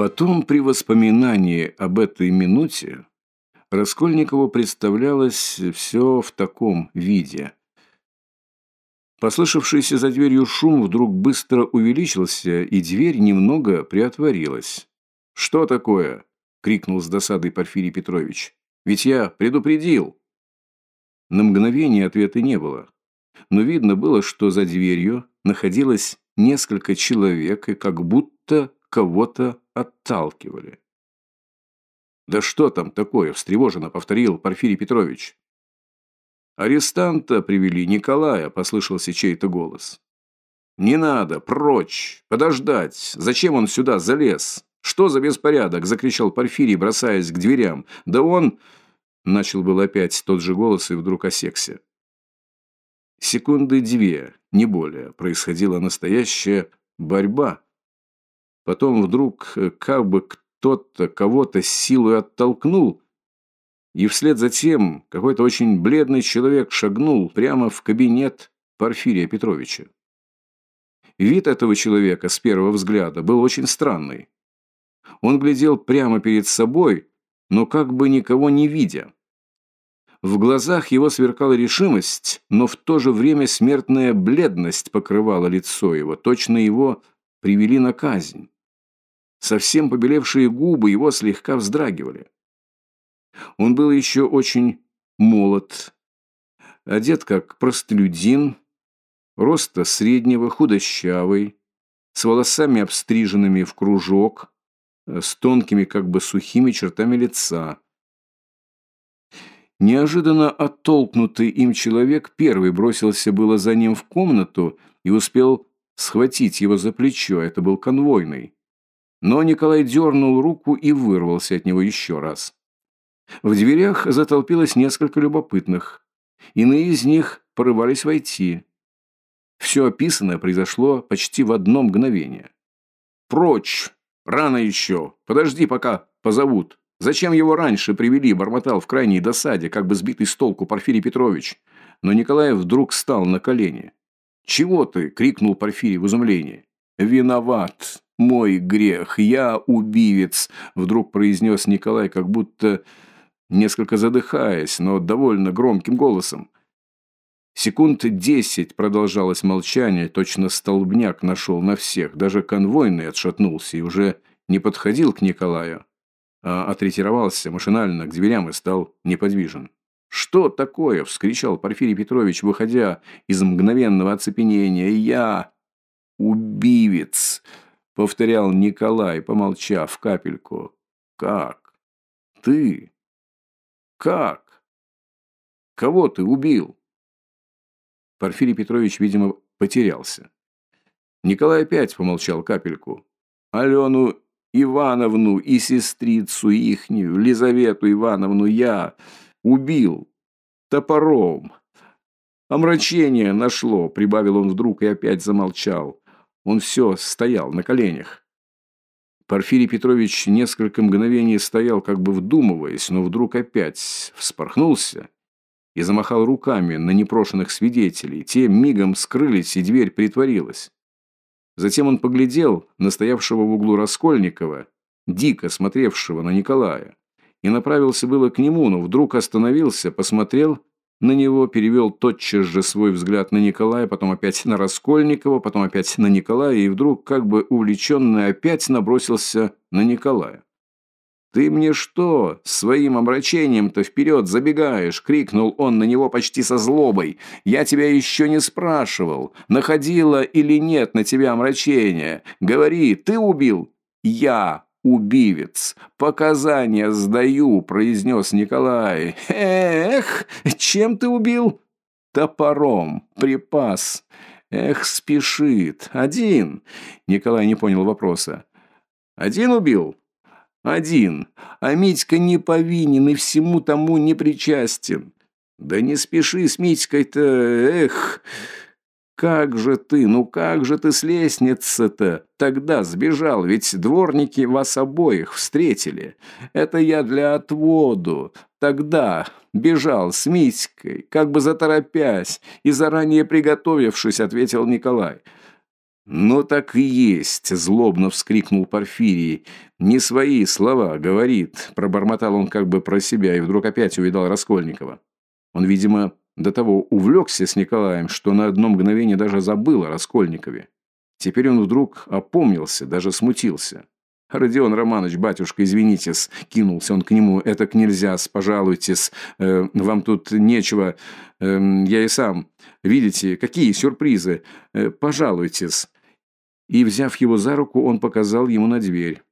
Потом, при воспоминании об этой минуте, Раскольникову представлялось все в таком виде. Послышавшийся за дверью шум вдруг быстро увеличился, и дверь немного приотворилась. «Что такое?» – крикнул с досадой Порфирий Петрович. «Ведь я предупредил!» На мгновение ответа не было. Но видно было, что за дверью находилось несколько человек и как будто кого-то отталкивали. «Да что там такое?» – встревоженно повторил Порфирий Петрович. «Арестанта привели, Николая», – послышался чей-то голос. «Не надо, прочь, подождать. Зачем он сюда залез? Что за беспорядок?» – закричал Порфирий, бросаясь к дверям. «Да он...» – начал был опять тот же голос и вдруг осекся. Секунды две, не более, происходила настоящая борьба. Потом вдруг как бы кто-то кого-то силой оттолкнул, и вслед за тем какой-то очень бледный человек шагнул прямо в кабинет Порфирия Петровича. Вид этого человека с первого взгляда был очень странный. Он глядел прямо перед собой, но как бы никого не видя. В глазах его сверкала решимость, но в то же время смертная бледность покрывала лицо его, точно его привели на казнь. Совсем побелевшие губы его слегка вздрагивали. Он был еще очень молод, одет как простолюдин, роста среднего, худощавый, с волосами обстриженными в кружок, с тонкими, как бы сухими чертами лица. Неожиданно оттолкнутый им человек первый бросился было за ним в комнату и успел схватить его за плечо. Это был конвойный. Но Николай дернул руку и вырвался от него еще раз. В дверях затолпилось несколько любопытных. Иные из них порывались войти. Все описанное произошло почти в одно мгновение. «Прочь! Рано еще! Подожди, пока позовут! Зачем его раньше привели?» – бормотал в крайней досаде, как бы сбитый с толку Порфирий Петрович. Но Николай вдруг встал на колени. «Чего ты?» – крикнул Порфирий в изумлении. «Виноват! Мой грех! Я убивец!» Вдруг произнес Николай, как будто несколько задыхаясь, но довольно громким голосом. Секунд десять продолжалось молчание, точно столбняк нашел на всех. Даже конвойный отшатнулся и уже не подходил к Николаю, а отретировался машинально к дверям и стал неподвижен. «Что такое?» – вскричал Порфирий Петрович, выходя из мгновенного оцепенения. «Я убивец!» — повторял Николай, помолчав капельку. «Как? Ты? Как? Кого ты убил?» Порфирий Петрович, видимо, потерялся. Николай опять помолчал капельку. «Алену Ивановну и сестрицу ихнюю, Лизавету Ивановну, я убил топором. Омрачение нашло», — прибавил он вдруг и опять замолчал. Он все стоял на коленях. Порфирий Петрович несколько мгновений стоял, как бы вдумываясь, но вдруг опять вспорхнулся и замахал руками на непрошенных свидетелей. Те мигом скрылись, и дверь притворилась. Затем он поглядел на стоявшего в углу Раскольникова, дико смотревшего на Николая, и направился было к нему, но вдруг остановился, посмотрел на него, перевел тотчас же свой взгляд на Николая, потом опять на Раскольникова, потом опять на Николая, и вдруг, как бы увлеченный, опять набросился на Николая. «Ты мне что, своим обращением-то вперед забегаешь?» — крикнул он на него почти со злобой. «Я тебя еще не спрашивал, находило или нет на тебя омрачение. Говори, ты убил?» «Я убивец. Показания сдаю», – произнес Николай. «Эх, чем ты убил?» «Топором. Припас. Эх, спешит. Один». Николай не понял вопроса. «Один убил?» «Один. А Митька не повинен и всему тому не причастен». «Да не спеши с Митькой-то, эх!» «Как же ты, ну как же ты с лестницы-то тогда сбежал? Ведь дворники вас обоих встретили. Это я для отводу. Тогда бежал с Митькой, как бы заторопясь и заранее приготовившись», — ответил Николай. «Ну так и есть!» – злобно вскрикнул Порфирий. «Не свои слова, говорит!» – пробормотал он как бы про себя и вдруг опять увидал Раскольникова. Он, видимо, до того увлекся с Николаем, что на одно мгновение даже забыл о Раскольникове. Теперь он вдруг опомнился, даже смутился. «Родион Романович, батюшка, извинитесь», — кинулся он к нему, «это к нельзя, пожалуйтесь, э, вам тут нечего, э, я и сам. Видите, какие сюрпризы, э, пожалуйтесь». И, взяв его за руку, он показал ему на дверь.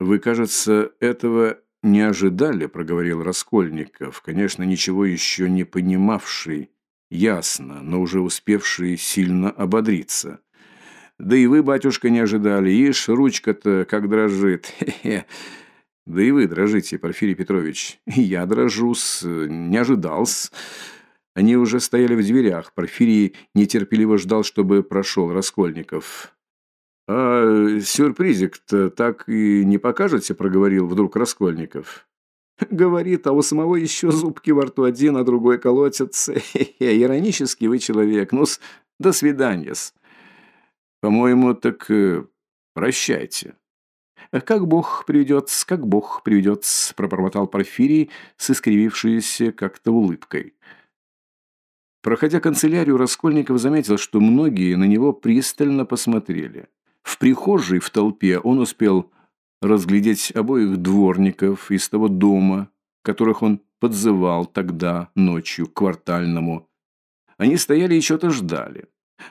«Вы, кажется, этого не ожидали», — проговорил Раскольников, конечно, ничего еще не понимавший, ясно, но уже успевший сильно ободриться. Да и вы, батюшка, не ожидали. Ишь, ручка-то как дрожит. Хе-хе. Да и вы дрожите, Порфирий Петрович. Я дрожу-с, не ожидал-с. Они уже стояли в дверях. Порфирий нетерпеливо ждал, чтобы прошел Раскольников. «А сюрпризик-то так и не покажете?» – проговорил вдруг Раскольников. «Говорит, а у самого еще зубки во рту один, а другой колотятся. Иронический вы человек. Ну-с, до свидания-с». По-моему, так э, прощайте. «Как Бог приведет, как Бог приведет», – пробормотал Порфирий с искривившейся как-то улыбкой. Проходя канцелярию, Раскольников заметил, что многие на него пристально посмотрели. В прихожей в толпе он успел разглядеть обоих дворников из того дома, которых он подзывал тогда ночью к квартальному. Они стояли и что-то ждали.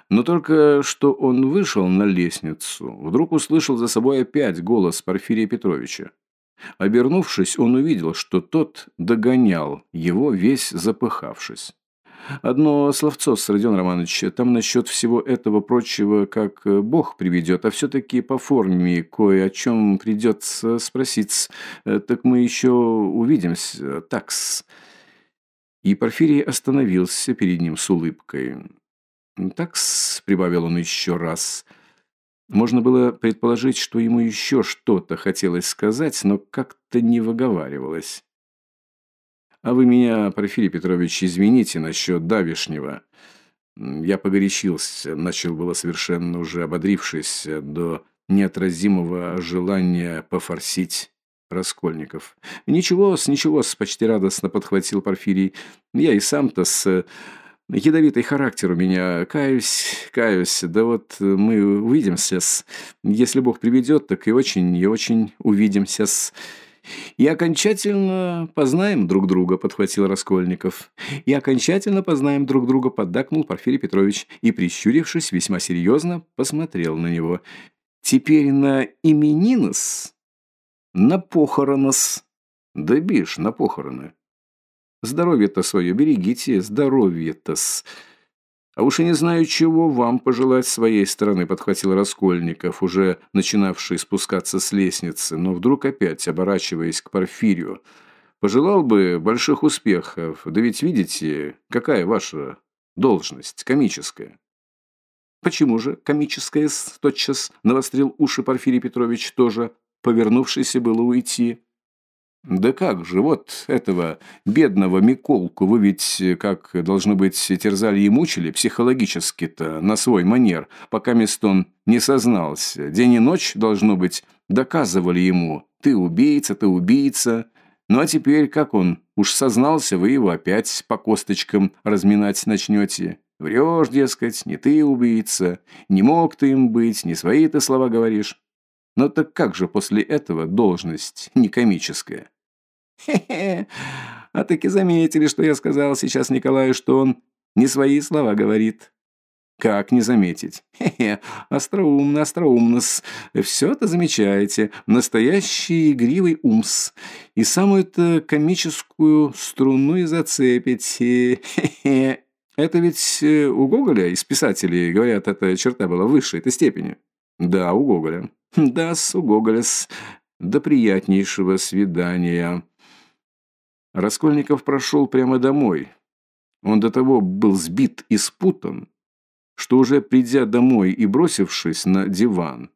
Но только что он вышел на лестницу, вдруг услышал за собой опять голос Порфирия Петровича. Обернувшись, он увидел, что тот догонял его, весь запыхавшись. Одно словцо, Родион Романович, там насчет всего этого прочего, как Бог приведет, а все-таки по форме кое о чем придется спросить. Так мы еще увидимся, такс. И Порфирий остановился перед ним с улыбкой. «Такс», — прибавил он еще раз. Можно было предположить, что ему еще что-то хотелось сказать, но как-то не выговаривалось. «А вы меня, Порфирий Петрович, извините насчет давишнего. Я погорячился, начал было совершенно уже ободрившись до неотразимого желания пофорсить Раскольников. «Ничего-с, ничего-с», — почти радостно подхватил Порфирий. «Я и сам-то с...» Ядовитый характер у меня, каюсь, каюсь. Да вот мы увидимся с... Если Бог приведет, так и очень и очень увидимся с... «И окончательно познаем друг друга», — подхватил Раскольников. «И окончательно познаем друг друга», — поддакнул Порфирий Петрович и, прищурившись, весьма серьезно посмотрел на него. «Теперь на именинос, на похоронос». «Да бишь, на похороны. Здоровье-то свое берегите, здоровье-то-с. А уж и не знаю, чего вам пожелать своей стороны, подхватил Раскольников, уже начинавший спускаться с лестницы, но вдруг опять, оборачиваясь к Порфирию. Пожелал бы больших успехов, да ведь видите, какая ваша должность, комическая. Почему же комическая тотчас навострил уши Порфирий Петрович тоже, повернувшийся было уйти? Да как же, вот этого бедного Миколку вы ведь, как должно быть, терзали и мучили психологически-то на свой манер, пока Мистон не сознался. День и ночь, должно быть, доказывали ему «ты убийца, ты убийца». Ну а теперь, как он уж сознался, вы его опять по косточкам разминать начнете. Врешь, дескать, не ты убийца, не мог ты им быть, не свои ты слова говоришь. Но так как же после этого должность не комическая? Хе-хе, а таки заметили, что я сказал сейчас Николаю, что он не свои слова говорит. Как не заметить? Хе-хе, остроумно, остроумно-с. Все-то замечаете. Настоящий игривый умс. И самую-то комическую струну и зацепите. Хе-хе. Это ведь э, у Гоголя из писателей, говорят, эта черта была высшей этой степени. Да, у Гоголя. Да-с, у Гоголя-с. До приятнейшего свидания. Раскольников прошел прямо домой. Он до того был сбит и спутан, что уже придя домой и бросившись на диван,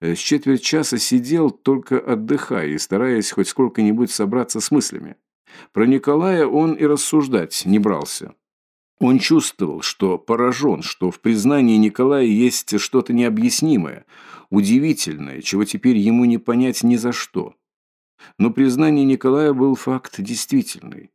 с четверть часа сидел, только отдыхая и стараясь хоть сколько-нибудь собраться с мыслями. Про Николая он и рассуждать не брался. Он чувствовал, что поражен, что в признании Николая есть что-то необъяснимое, удивительное, чего теперь ему не понять ни за что. Но признание Николая был факт действительный.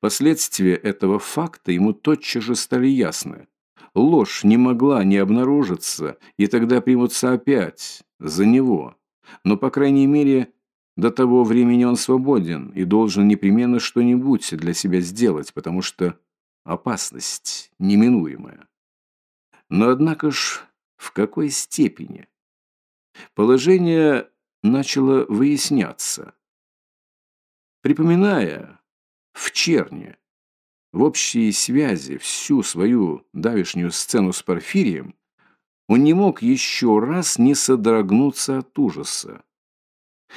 Последствия этого факта ему тотчас же стали ясны. Ложь не могла не обнаружиться, и тогда примутся опять за него. Но, по крайней мере, до того времени он свободен и должен непременно что-нибудь для себя сделать, потому что опасность неминуемая. Но однако ж в какой степени? Положение начало выясняться. Припоминая в черне, в общей связи всю свою давешнюю сцену с Порфирием, он не мог еще раз не содрогнуться от ужаса.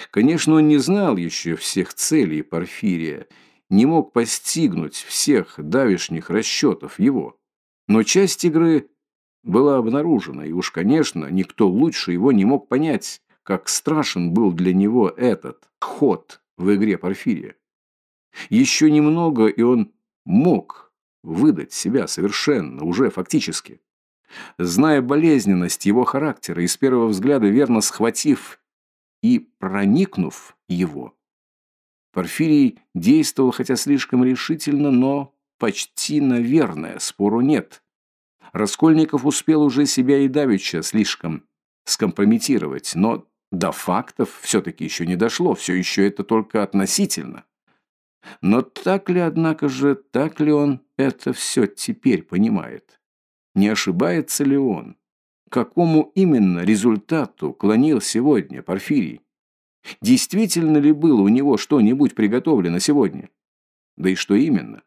Конечно, он не знал еще всех целей Порфирия, не мог постигнуть всех давешних расчетов его. Но часть игры была обнаружена, и уж, конечно, никто лучше его не мог понять, как страшен был для него этот ход в игре Порфирия. Еще немного, и он мог выдать себя совершенно, уже фактически. Зная болезненность его характера и с первого взгляда верно схватив и проникнув его. Порфирий действовал, хотя слишком решительно, но почти наверное, спору нет. Раскольников успел уже себя и давеча слишком скомпрометировать, но до фактов все-таки еще не дошло, все еще это только относительно. Но так ли, однако же, так ли он это все теперь понимает? Не ошибается ли он? какому именно результату клонил сегодня Порфирий? Действительно ли было у него что-нибудь приготовлено сегодня? Да и что именно?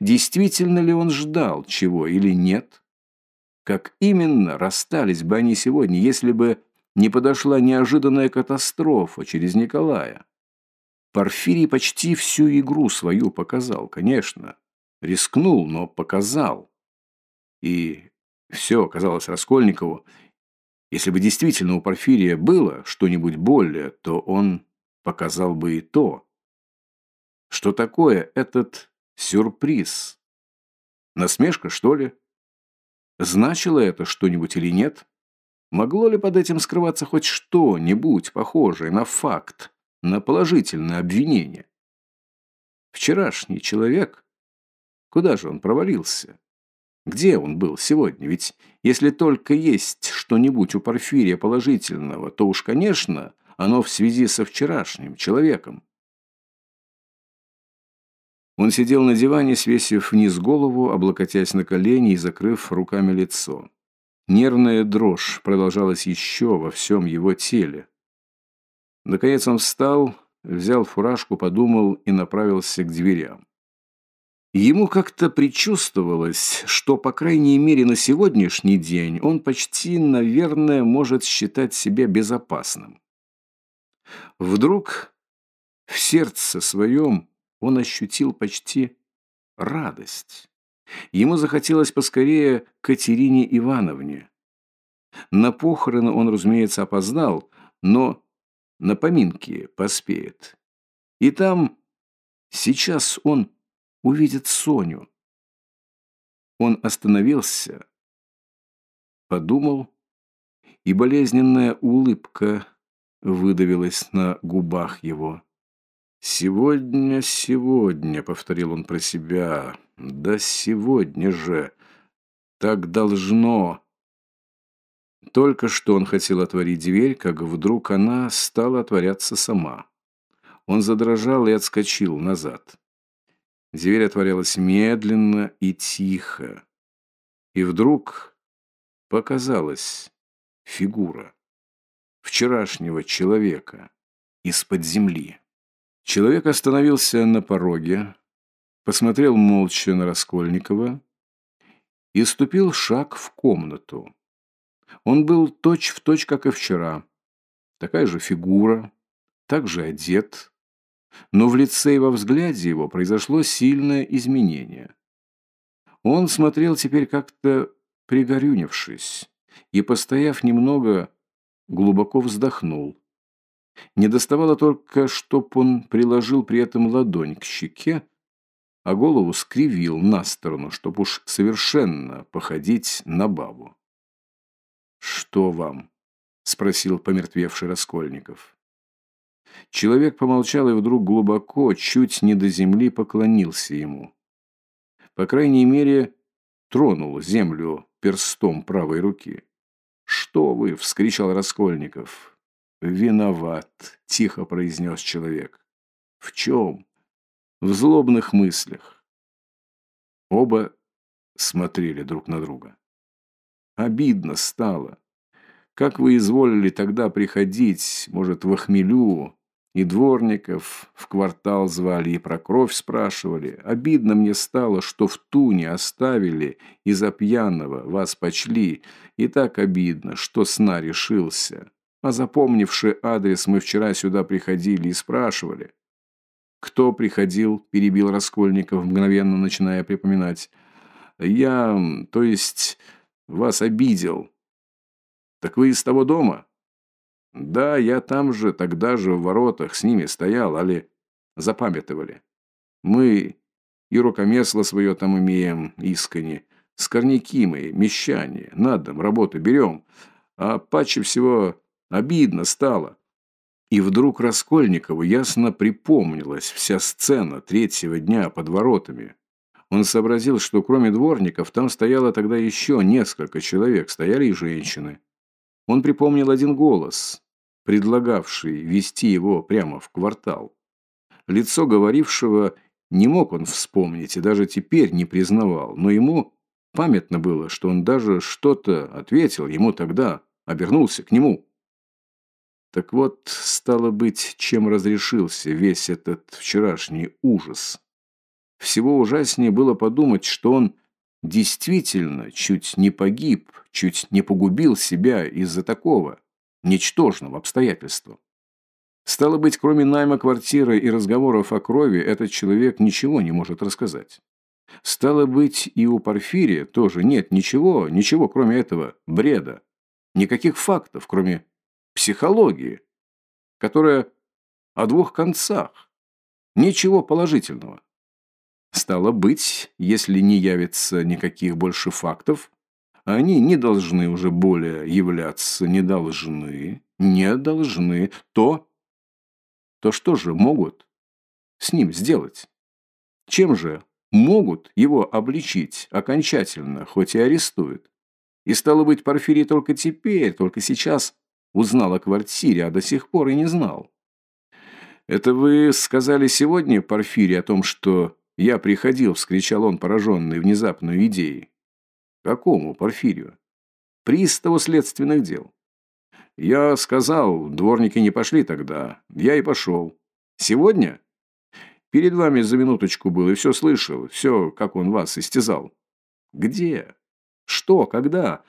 Действительно ли он ждал чего или нет? Как именно расстались бы они сегодня, если бы не подошла неожиданная катастрофа через Николая? Порфирий почти всю игру свою показал, конечно. Рискнул, но показал. И все казалось Раскольникову. Если бы действительно у Порфирия было что-нибудь более, то он показал бы и то. Что такое этот сюрприз? Насмешка, что ли? Значило это что-нибудь или нет? Могло ли под этим скрываться хоть что-нибудь похожее на факт, на положительное обвинение? Вчерашний человек, куда же он провалился? Где он был сегодня? Ведь если только есть что-нибудь у Порфирия положительного, то уж, конечно, оно в связи со вчерашним человеком. Он сидел на диване, свесив вниз голову, облокотясь на колени и закрыв руками лицо. Нервная дрожь продолжалась еще во всем его теле. Наконец он встал, взял фуражку, подумал и направился к дверям. Ему как-то предчувствовалось, что, по крайней мере, на сегодняшний день он почти, наверное, может считать себя безопасным. Вдруг в сердце своем он ощутил почти радость. Ему захотелось поскорее Катерине Ивановне. На похороны он, разумеется, опоздал, но на поминки поспеет. И там сейчас он увидит Соню. Он остановился, подумал, и болезненная улыбка выдавилась на губах его. «Сегодня, сегодня», — повторил он про себя, — «да сегодня же, так должно». Только что он хотел отворить дверь, как вдруг она стала отворяться сама. Он задрожал и отскочил назад. Дверь отворялась медленно и тихо. И вдруг показалась фигура вчерашнего человека из-под земли. Человек остановился на пороге, посмотрел молча на Раскольникова и ступил шаг в комнату. Он был точь-в-точь, точь, как и вчера. Такая же фигура, так же одет, но в лице и во взгляде его произошло сильное изменение. Он смотрел теперь как-то пригорюнившись и, постояв немного, глубоко вздохнул. Не доставало только, чтоб он приложил при этом ладонь к щеке, а голову скривил на сторону, чтоб уж совершенно походить на бабу. «Что вам?» – спросил помертвевший Раскольников. Человек помолчал и вдруг глубоко, чуть не до земли, поклонился ему. По крайней мере, тронул землю перстом правой руки. «Что вы?» – вскричал Раскольников. «Виноват», – тихо произнес человек. «В чем?» «В злобных мыслях». Оба смотрели друг на друга. Обидно стало. Как вы изволили тогда приходить, может, в охмелю, и дворников в квартал звали, и про кровь спрашивали. Обидно мне стало, что в туне оставили, из-за пьяного вас почли. И так обидно, что сна решился. А запомнивший адрес мы вчера сюда приходили и спрашивали. «Кто приходил?» – перебил Раскольников, мгновенно начиная припоминать. «Я, то есть, вас обидел». «Так вы из того дома?» Да, я там же, тогда же в воротах с ними стоял, али запамятовали. Мы и рукомесло свое там имеем, искренне. Скорняки мы, мещане, на дом работу берем. А паче всего обидно стало. И вдруг Раскольникову ясно припомнилась вся сцена третьего дня под воротами. Он сообразил, что кроме дворников там стояло тогда еще несколько человек, стояли и женщины. Он припомнил один голос, предлагавший вести его прямо в квартал. Лицо говорившего не мог он вспомнить и даже теперь не признавал, но ему памятно было, что он даже что-то ответил ему тогда, обернулся к нему. Так вот, стало быть, чем разрешился весь этот вчерашний ужас. Всего ужаснее было подумать, что он действительно чуть не погиб, чуть не погубил себя из-за такого ничтожного обстоятельства. Стало быть, кроме найма квартиры и разговоров о крови, этот человек ничего не может рассказать. Стало быть, и у Порфирия тоже нет ничего, ничего, кроме этого бреда. Никаких фактов, кроме психологии, которая о двух концах. Ничего положительного. Стало быть, если не явится никаких больше фактов, они не должны уже более являться, не должны, не должны. То, то что же могут с ним сделать? Чем же могут его обличить окончательно, хоть и арестуют? И стало быть, Порфирий только теперь, только сейчас узнал о квартире, а до сих пор и не знал. «Это вы сказали сегодня, Порфирий, о том, что я приходил?» – вскричал он, пораженный внезапной идеей. Какому Порфирию? Приставу следственных дел. Я сказал, дворники не пошли тогда. Я и пошел. Сегодня? Перед вами за минуточку был и все слышал. Все, как он вас истязал. Где? Что? Когда?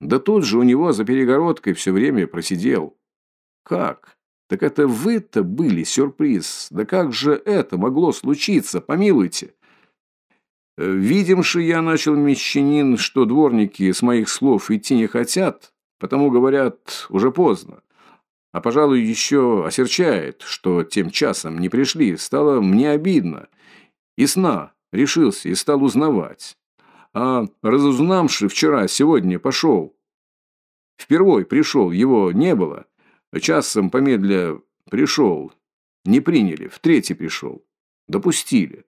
Да тут же у него за перегородкой все время просидел. Как? Так это вы-то были сюрприз. Да как же это могло случиться? Помилуйте. Видимши я начал мещанин, что дворники с моих слов идти не хотят, потому, говорят, уже поздно. А, пожалуй, еще осерчает, что тем часом не пришли, стало мне обидно. И сна решился и стал узнавать. А разузнавши вчера, сегодня пошел. Впервой пришел, его не было. Часом помедля пришел. Не приняли, в третий пришел. Допустили.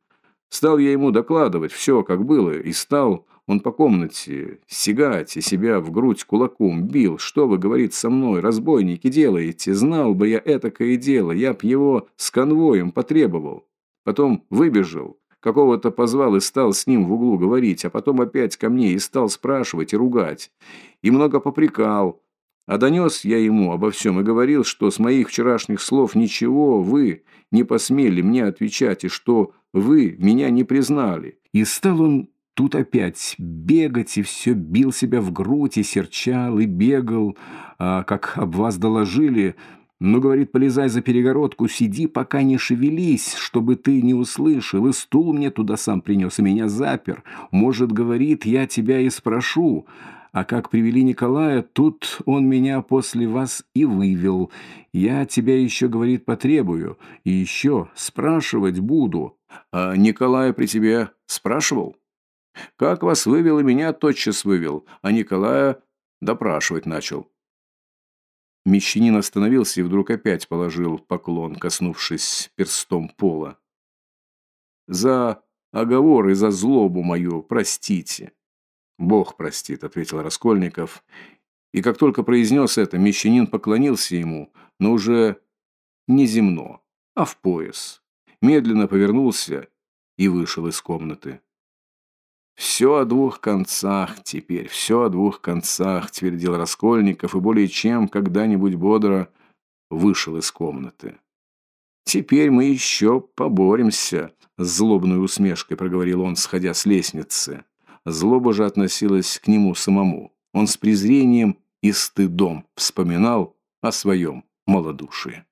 Стал я ему докладывать все, как было, и стал он по комнате сигать и себя в грудь кулаком бил. «Что вы, — говорит, — со мной, разбойники, делаете? Знал бы я этакое дело, я б его с конвоем потребовал». Потом выбежал, какого-то позвал и стал с ним в углу говорить, а потом опять ко мне и стал спрашивать и ругать. И много попрекал. А донес я ему обо всем и говорил, что с моих вчерашних слов ничего вы не посмели мне отвечать, и что вы меня не признали. И стал он тут опять бегать, и все бил себя в грудь, и серчал, и бегал, а как об вас доложили. Ну, говорит, полезай за перегородку, сиди, пока не шевелись, чтобы ты не услышал, и стул мне туда сам принес, и меня запер. Может, говорит, я тебя и спрошу». А как привели Николая, тут он меня после вас и вывел. Я тебя еще, говорит, потребую. И еще спрашивать буду. А Николай при тебе спрашивал? Как вас вывел и меня тотчас вывел, а Николая допрашивать начал. Мещанин остановился и вдруг опять положил поклон, коснувшись перстом пола. «За оговор и за злобу мою простите». «Бог простит», — ответил Раскольников. И как только произнес это, мещанин поклонился ему, но уже не земно, а в пояс. Медленно повернулся и вышел из комнаты. «Все о двух концах теперь, все о двух концах», — твердил Раскольников, и более чем когда-нибудь бодро вышел из комнаты. «Теперь мы еще поборемся», — с злобной усмешкой проговорил он, сходя с лестницы. Злоба же относилась к нему самому. Он с презрением и стыдом вспоминал о своем малодушии.